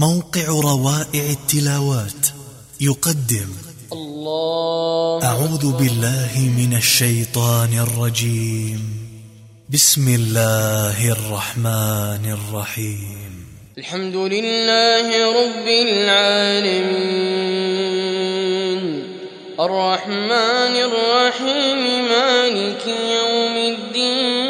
موقع روائع التلاوات. يقدم. الله. أعوذ بالله من الشيطان الرجيم. بسم الله الرحمن الرحيم. الحمد لله رب العالمين. الرحمن الرحيم مالك يوم الدين.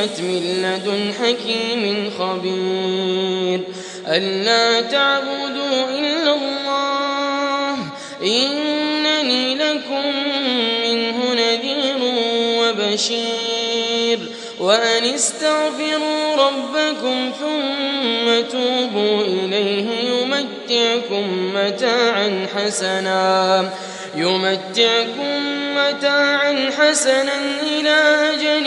فصلت من لدن حكيم خبير. ألا تعبدوا إلا الله إنني لكم منه نذير وبشير. وأن استغفروا ربكم ثم توبوا إليه يمتعكم متاعا حسنا يمتعكم متاعا حسنا إلى أجل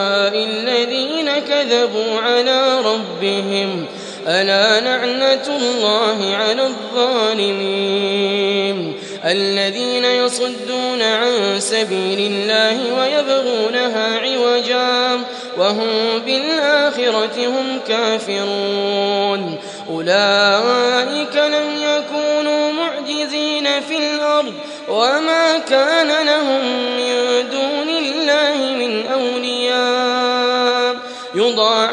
كذبوا على ربهم. ألا نعنة الله على الظالمين؟ الذين يصدون عن سبيل الله ويبغونها عوجا وهم بالآخرة هم كافرون. أولئك لم يكونوا معجزين في الأرض وما كان لهم من دون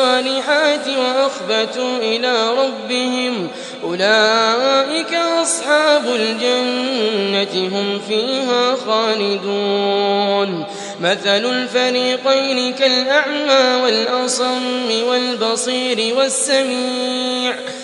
الصالحات وأخبتوا إلى ربهم. أولئك أصحاب الجنة هم فيها خالدون. مثل الفريقين كالأعمى والأصم والبصير والسميع.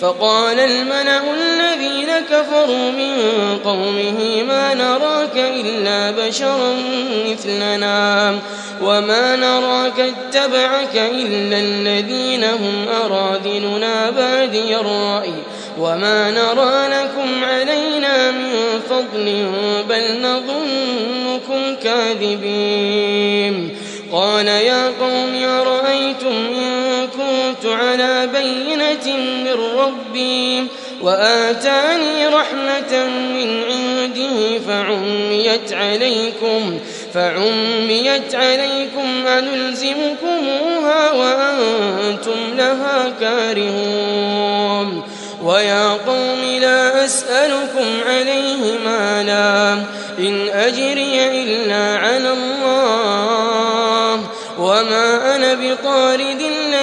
فقال الملأ الذين كفروا من قومه ما نراك إلا بشرا مثلنا وما نراك اتبعك إلا الذين هم أرادلنا بادي الرأي وما نرى لكم علينا من فضل بل نظنكم كاذبين قال يا قوم كنت على بينة من ربي وآتاني رحمة من عنده فعميت عليكم فعميت عليكم أنلزمكموها وأنتم لها كارهون ويا قوم لا أسألكم عليه مالا إن أجري إلا على الله وما أنا بطارد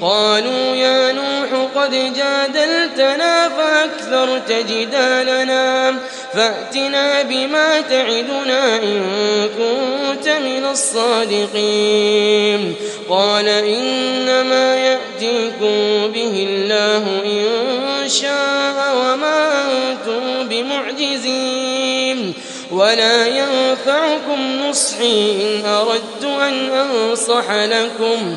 قالوا يا نوح قد جادلتنا فأكثرت جدالنا. فأتنا بما تعدنا إن كنت من الصادقين. قال إنما يأتيكم به الله إن شاء وما أنتم بمعجزين. ولا ينفعكم نصحي إن أردت أن أنصح لكم.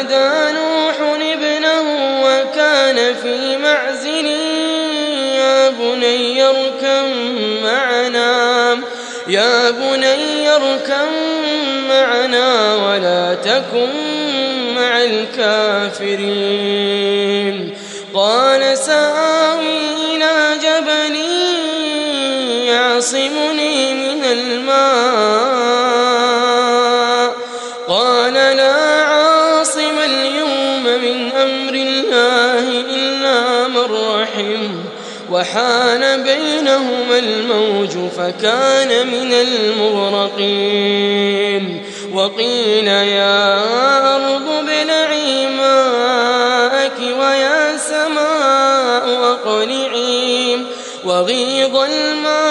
يا بني اركم معنا ولا تكن مع الكافرين. قال سآوي إلى جبل يعصمني من الماء وحال بينهما الموج فكان من المغرقين. وقيل يا أرض ابلعي ماءك ويا سماء أقلعي وغيض الماء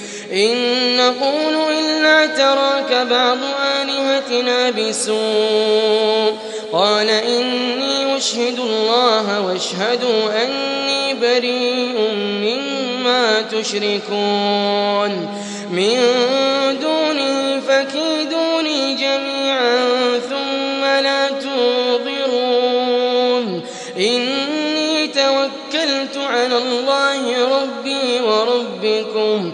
إن نقول إلا تراك بعض آلهتنا بسوء. قال إني أشهد الله واشهدوا أني بريء مما تشركون. من دونه فكيدوني جميعا ثم لا تنظرون. إني توكلت على الله ربي وربكم.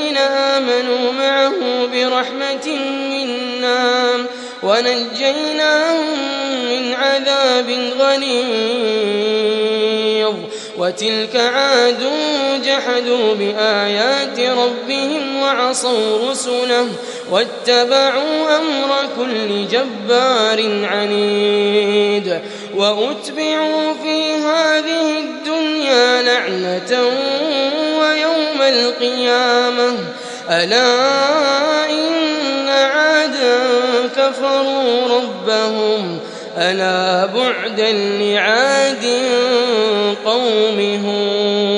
آمنوا معه برحمة منا ونجيناهم من عذاب غليظ. وتلك عاد جحدوا بآيات ربهم وعصوا رسله واتبعوا أمر كل جبار عنيد. وأتبعوا في هذه الدنيا لعنة القيامة. ألا إن عادا كفروا ربهم. ألا بعدا لعاد قوم هود.